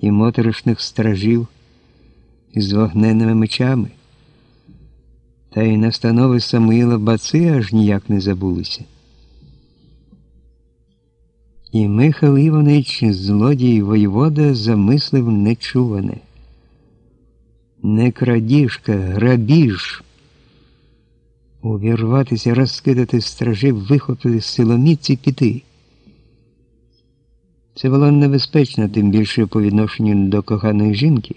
і моторошних стражів із вогненними мечами, та й настанови Самуїла Баци аж ніяк не забулися. І Михал Іванович, злодій воєвода, замислив нечуване. Не крадіжка, грабіж. Увірватися, розкидати стражі, вихопити силоміць і піти. Це було небезпечно, тим більше по відношенню до коханої жінки,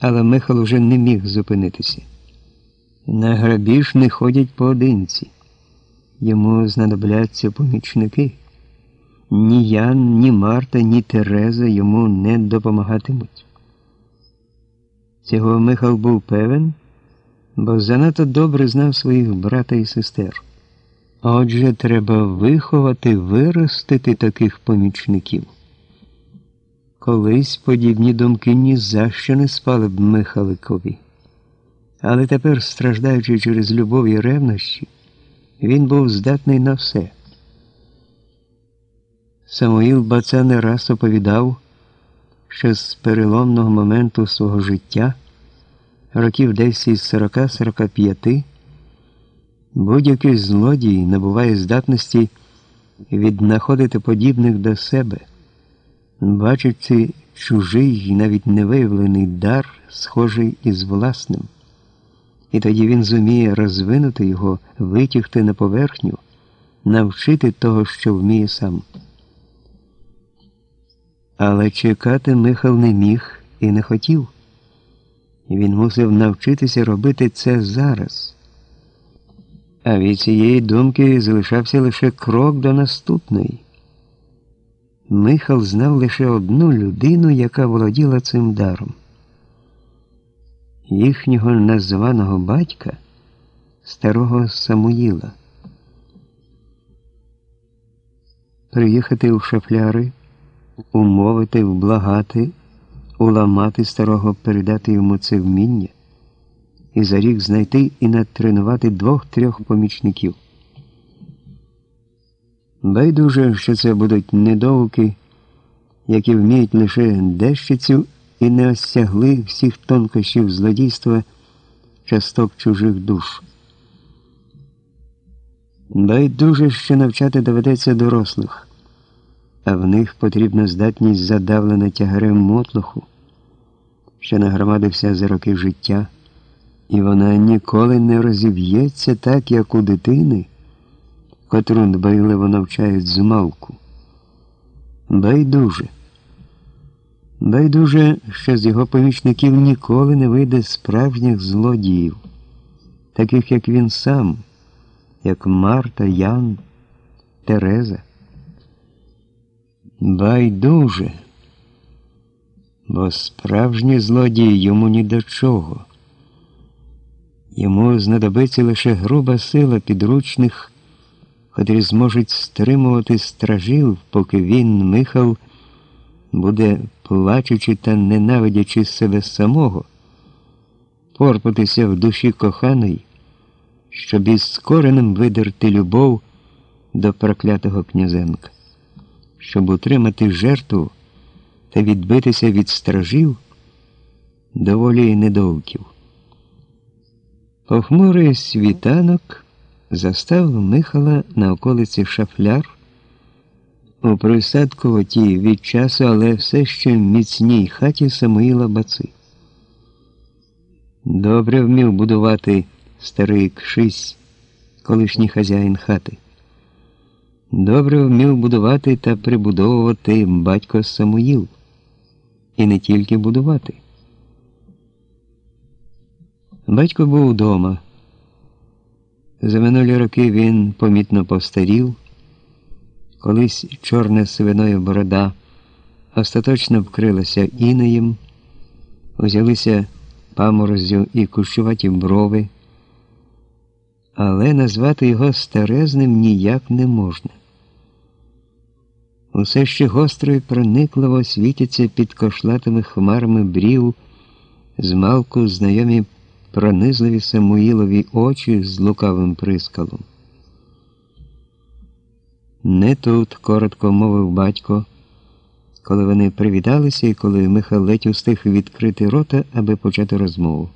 але Михал уже не міг зупинитися. На грабіж не ходять поодинці. Йому знадобляться помічники. Ні Ян, ні Марта, ні Тереза йому не допомагатимуть. Цього Михал був певен, бо занадто добре знав своїх брата і сестер. Отже, треба виховати, виростити таких помічників. Колись подібні думки ні за що не спали б Михаликові. Але тепер, страждаючи через любов і ревнощі, він був здатний на все. Самуїл Баца не раз оповідав, що з переломного моменту свого життя, років десь із 40-45, будь-який злодій набуває здатності віднаходити подібних до себе, бачачи чужий і навіть невиявлений дар, схожий із власним. І тоді він зуміє розвинути його, витягти на поверхню, навчити того, що вміє сам. Але чекати Михал не міг і не хотів. Він мусив навчитися робити це зараз. А від цієї думки залишався лише крок до наступної. Михал знав лише одну людину, яка володіла цим даром. Їхнього названого батька, старого Самуїла. Приїхати у шафляри умовити, вблагати, уламати старого, передати йому це вміння і за рік знайти і натренувати двох-трьох помічників. Байдуже, що це будуть недовуки, які вміють лише дещицю і не осягли всіх тонкощів злодійства часток чужих душ. Байдуже, що навчати доведеться дорослих а в них потрібна здатність задавлена тягарем мотлоху, що нагромадився за роки життя, і вона ніколи не розіб'ється так, як у дитини, котру дбайливо навчають з малку. Байдуже. Байдуже, що з його помічників ніколи не вийде справжніх злодіїв, таких як він сам, як Марта, Ян, Тереза. Байдуже, бо справжній злодій йому ні до чого. Йому знадобиться лише груба сила підручних, котрі зможуть стримувати стражів, поки він, Михал, буде, плачучи та ненавидячи себе самого, порпатися в душі коханої, щоб із скореним видерти любов до проклятого князенка щоб утримати жертву та відбитися від стражів доволі недовків. Похмурий світанок застав Михала на околиці шафляр у присадкуватій від часу, але все ще міцній хаті Самуїла Баци. Добре вмів будувати старий кшись, колишній хазяїн хати. Добре вмів будувати та прибудовувати батько Самуїл. І не тільки будувати. Батько був вдома. За минулі роки він помітно постарів, колись чорна свиною борода остаточно вкрилася інеєм, узялися паморозю і кущуваті брови, але назвати його старезним ніяк не можна. Усе ще гостро і проникливо світяться під кошлатими хмарами брів, змалку знайомі пронизливі Самуїлові очі з лукавим прискалом. Не тут, коротко мовив батько, коли вони привіталися і коли Михайло ледь устиг відкрити рота, аби почати розмову.